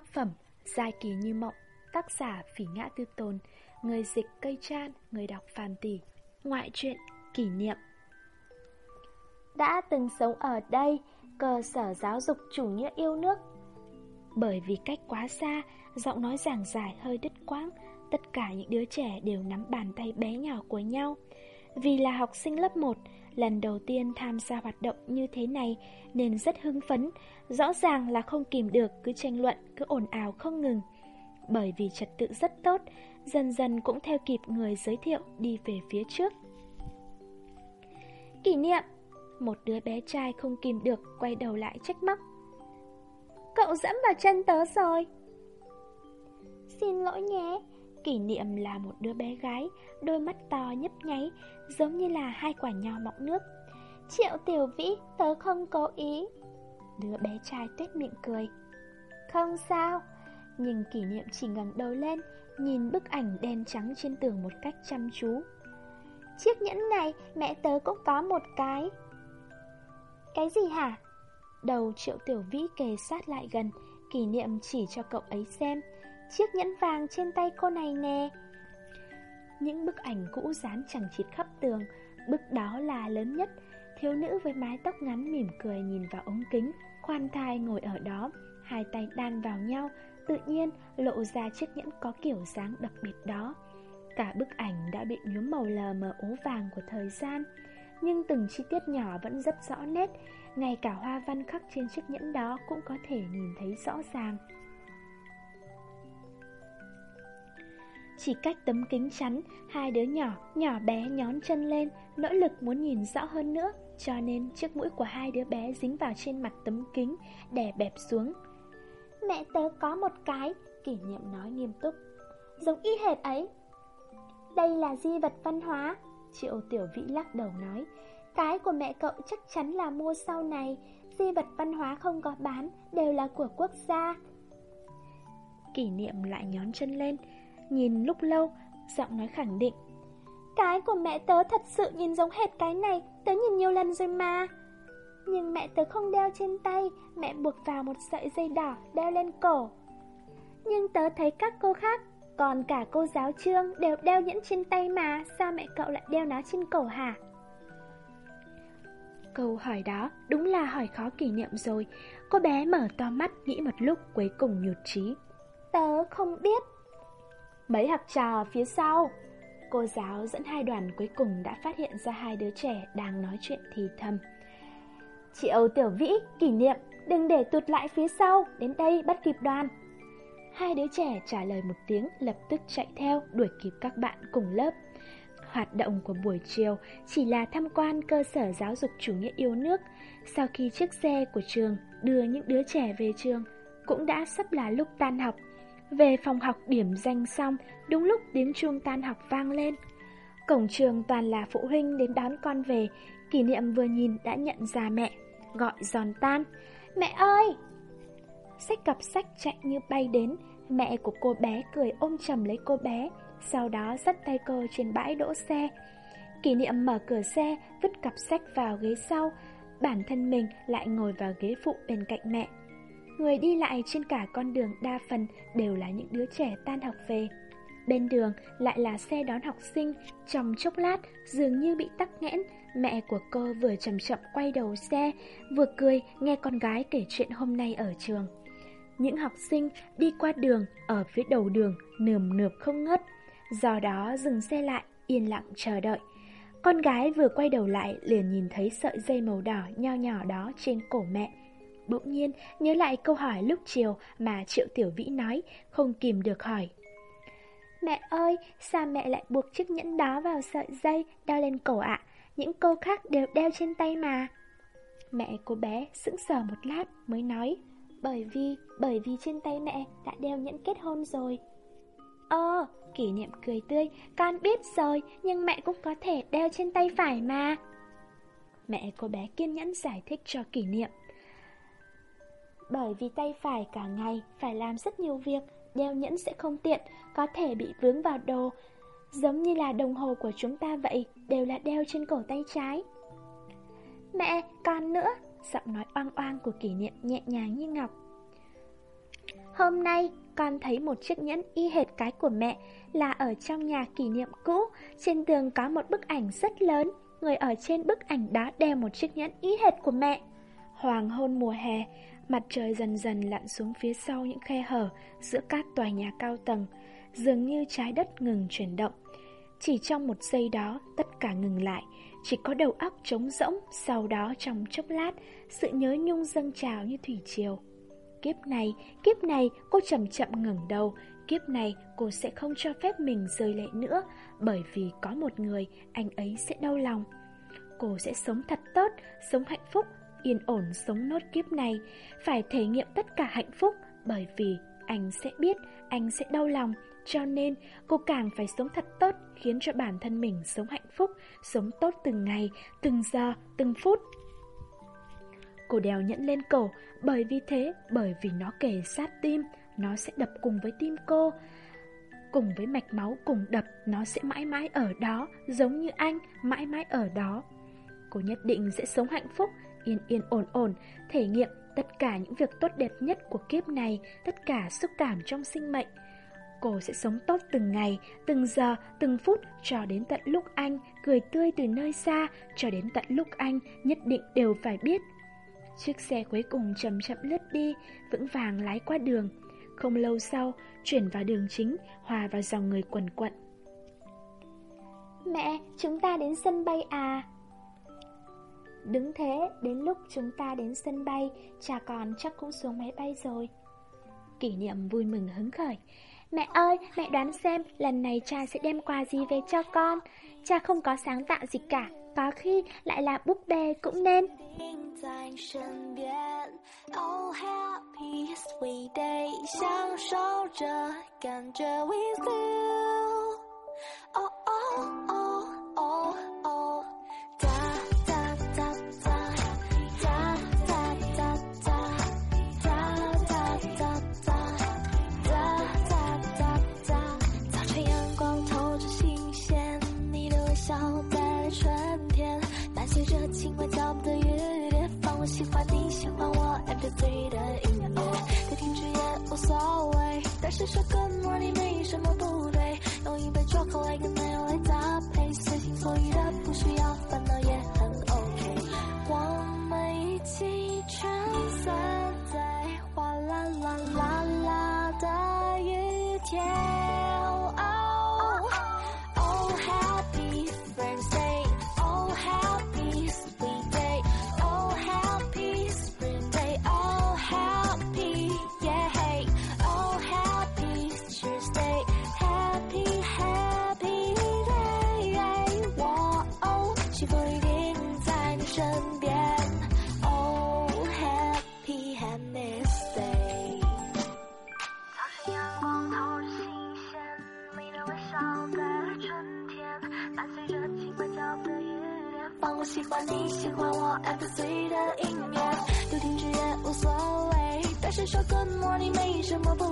Tác phẩm Giai kỳ như mộng, Tác giả Phỉ Ngã Tư Tồn, Người dịch Cây Chan, Người đọc Phàn Tỷ, Ngoại truyện Kỷ niệm. Đã từng sống ở đây Cơ sở giáo dục chủ nghĩa yêu nước. Bởi vì cách quá xa, Giọng nói giảng giải hơi đứt quãng, Tất cả những đứa trẻ đều nắm bàn tay bé nhỏ của nhau. Vì là học sinh lớp 1 Lần đầu tiên tham gia hoạt động như thế này Nên rất hưng phấn. Rõ ràng là không kìm được Cứ tranh luận, cứ ồn ào không ngừng. Bởi vì trật tự rất tốt Dần dần cũng theo kịp người giới thiệu Đi về phía trước. Kỷ niệm Một đứa bé trai không kìm được Quay đầu lại trách móc. Cậu dẫm vào chân tớ rồi. Xin lỗi nhé Kỷ niệm là một đứa bé gái, đôi mắt to nhấp nháy, giống như là hai quả nho mọng nước. Triệu tiểu vĩ, tớ không cố ý. Đứa bé trai tuyết miệng cười. Không sao. Nhưng kỷ niệm chỉ ngẩng đầu lên, nhìn bức ảnh đen trắng trên tường một cách chăm chú. Chiếc nhẫn này mẹ tớ cũng có một cái. Cái gì hả? Đầu triệu tiểu vĩ kề sát lại gần, kỷ niệm chỉ cho cậu ấy xem. Chiếc nhẫn vàng trên tay cô này nè. Những bức ảnh cũ dán chẳng chịt khắp tường, Bức đó là lớn nhất. Thiếu nữ với mái tóc ngắn mỉm cười nhìn vào ống kính, Khoan thai ngồi ở đó, Hai tay đan vào nhau, Tự nhiên lộ ra chiếc nhẫn có kiểu dáng đặc biệt đó. Cả bức ảnh đã bị nhuốm màu lờ mờ ố vàng của thời gian, Nhưng từng chi tiết nhỏ vẫn rất rõ nét. Ngay cả hoa văn khắc trên chiếc nhẫn đó cũng có thể nhìn thấy rõ ràng. Chỉ cách tấm kính chắn, hai đứa nhỏ, nhỏ bé nhón chân lên, nỗ lực muốn nhìn rõ hơn nữa, cho nên chiếc mũi của hai đứa bé dính vào trên mặt tấm kính, đè bẹp xuống. Mẹ tớ có một cái, kỷ niệm nói nghiêm túc, giống y hệt ấy. Đây là di vật văn hóa, triệu tiểu vĩ lắc đầu nói, cái của mẹ cậu chắc chắn là mua sau này, di vật văn hóa không có bán, đều là của quốc gia. Kỷ niệm lại nhón chân lên, Nhìn lúc lâu, giọng nói khẳng định. Cái của mẹ tớ thật sự nhìn giống hệt cái này Tớ nhìn nhiều lần rồi mà. Nhưng mẹ tớ không đeo trên tay Mẹ buộc vào một sợi dây đỏ đeo lên cổ. Nhưng tớ thấy các cô khác Còn cả cô giáo trương đều đeo nhẫn trên tay mà Sao mẹ cậu lại đeo nó trên cổ hả? Câu hỏi đó đúng là hỏi khó kỷ niệm rồi. Cô bé mở to mắt nghĩ một lúc cuối cùng nhụt chí. Tớ không biết Mấy học trò phía sau. Cô giáo dẫn hai đoàn cuối cùng đã phát hiện ra hai đứa trẻ đang nói chuyện thì thầm. Chị Âu Tiểu Vĩ, kỷ niệm, đừng để tụt lại phía sau, đến đây bắt kịp đoàn. Hai đứa trẻ trả lời một tiếng lập tức chạy theo đuổi kịp các bạn cùng lớp. Hoạt động của buổi chiều chỉ là tham quan cơ sở giáo dục chủ nghĩa yêu nước. Sau khi chiếc xe của trường đưa những đứa trẻ về trường Cũng đã sắp là lúc tan học về phòng học điểm danh xong, đúng lúc tiếng chuông tan học vang lên. Cổng trường toàn là phụ huynh đến đón con về, kỷ niệm vừa nhìn đã nhận ra mẹ, gọi giòn tan. Mẹ ơi! sách cặp sách chạy như bay đến, mẹ của cô bé cười ôm chầm lấy cô bé, sau đó dắt tay cô trên bãi đỗ xe. Kỷ niệm mở cửa xe, vứt cặp sách vào ghế sau, bản thân mình lại ngồi vào ghế phụ bên cạnh mẹ. Người đi lại trên cả con đường đa phần đều là những đứa trẻ tan học về. Bên đường lại là xe đón học sinh, trong chốc lát dường như bị tắc nghẽn, mẹ của cô vừa chậm chậm quay đầu xe, vừa cười nghe con gái kể chuyện hôm nay ở trường. Những học sinh đi qua đường ở phía đầu đường nườm nượp không ngớt, do đó dừng xe lại, yên lặng chờ đợi. Con gái vừa quay đầu lại liền nhìn thấy sợi dây màu đỏ nho nhỏ đó trên cổ mẹ. Bỗng nhiên nhớ lại câu hỏi lúc chiều mà Triệu Tiểu Vĩ nói, không kìm được hỏi. Mẹ ơi, sao mẹ lại buộc chiếc nhẫn đó vào sợi dây đeo lên cổ ạ? Những cô khác đều đeo trên tay mà. Mẹ cô bé sững sờ một lát mới nói, bởi vì, bởi vì trên tay mẹ đã đeo nhẫn kết hôn rồi. Ơ, kỷ niệm cười tươi, con biết rồi, nhưng mẹ cũng có thể đeo trên tay phải mà. Mẹ cô bé kiên nhẫn giải thích cho kỷ niệm bởi vì tay phải cả ngày phải làm rất nhiều việc, đeo nhẫn sẽ không tiện, có thể bị vướng vào đồ. Giống như là đồng hồ của chúng ta vậy, đều là đeo trên cổ tay trái. Mẹ, con nữa, giọng nói oang oang của kỷ niệm nhẹ nhàng như ngọc. Hôm nay, con thấy một chiếc nhẫn y hệt cái của mẹ là ở trong nhà kỷ niệm cũ. Trên tường có một bức ảnh rất lớn. Người ở trên bức ảnh đó đeo một chiếc nhẫn y hệt của mẹ. Hoàng hôn mùa hè, mặt trời dần dần lặn xuống phía sau những khe hở giữa các tòa nhà cao tầng. Dường như trái đất ngừng chuyển động. Chỉ trong một giây đó, tất cả ngừng lại. Chỉ có đầu óc trống rỗng, sau đó trong chốc lát, sự nhớ nhung dâng trào như thủy triều. Kiếp này, kiếp này cô chậm chậm ngẩng đầu Kiếp này cô sẽ không cho phép mình rơi lệ nữa Bởi vì có một người anh ấy sẽ đau lòng Cô sẽ sống thật tốt, sống hạnh phúc, yên ổn sống nốt kiếp này Phải thể nghiệm tất cả hạnh phúc Bởi vì anh sẽ biết, anh sẽ đau lòng Cho nên cô càng phải sống thật tốt Khiến cho bản thân mình sống hạnh phúc Sống tốt từng ngày, từng giờ, từng phút. Cô đeo nhẫn lên cổ Bởi vì thế, bởi vì nó kề sát tim Nó sẽ đập cùng với tim cô. Cùng với mạch máu cùng đập Nó sẽ mãi mãi ở đó Giống như anh, mãi mãi ở đó. Cô nhất định sẽ sống hạnh phúc Yên yên ổn ổn Thể nghiệm tất cả những việc tốt đẹp nhất của kiếp này Tất cả xúc cảm trong sinh mệnh Cô sẽ sống tốt từng ngày, từng giờ, từng phút cho đến tận lúc anh cười tươi từ nơi xa, cho đến tận lúc anh nhất định đều phải biết Chiếc xe cuối cùng chậm chậm lướt đi, vững vàng lái qua đường. Không lâu sau, chuyển vào đường chính, hòa vào dòng người quần quận. Mẹ, chúng ta đến sân bay à? Đứng thế, đến lúc chúng ta đến sân bay, cha con chắc cũng xuống máy bay rồi. Kỷ niệm vui mừng hứng khởi. Mẹ ơi, mẹ đoán xem lần này cha sẽ đem quà gì về cho con. Cha không có sáng tạo gì cả, có khi lại là búp bê cũng nên. Oh, 是说 Good Morning，没什么不。幸福一定在你身边。哦 happy happy day 早晨阳光透着新鲜你的微笑在春天。伴随着轻快叫的雨点放我喜欢你喜欢我爱的碎的音乐都停止也无所谓大声说 good morning 没什么不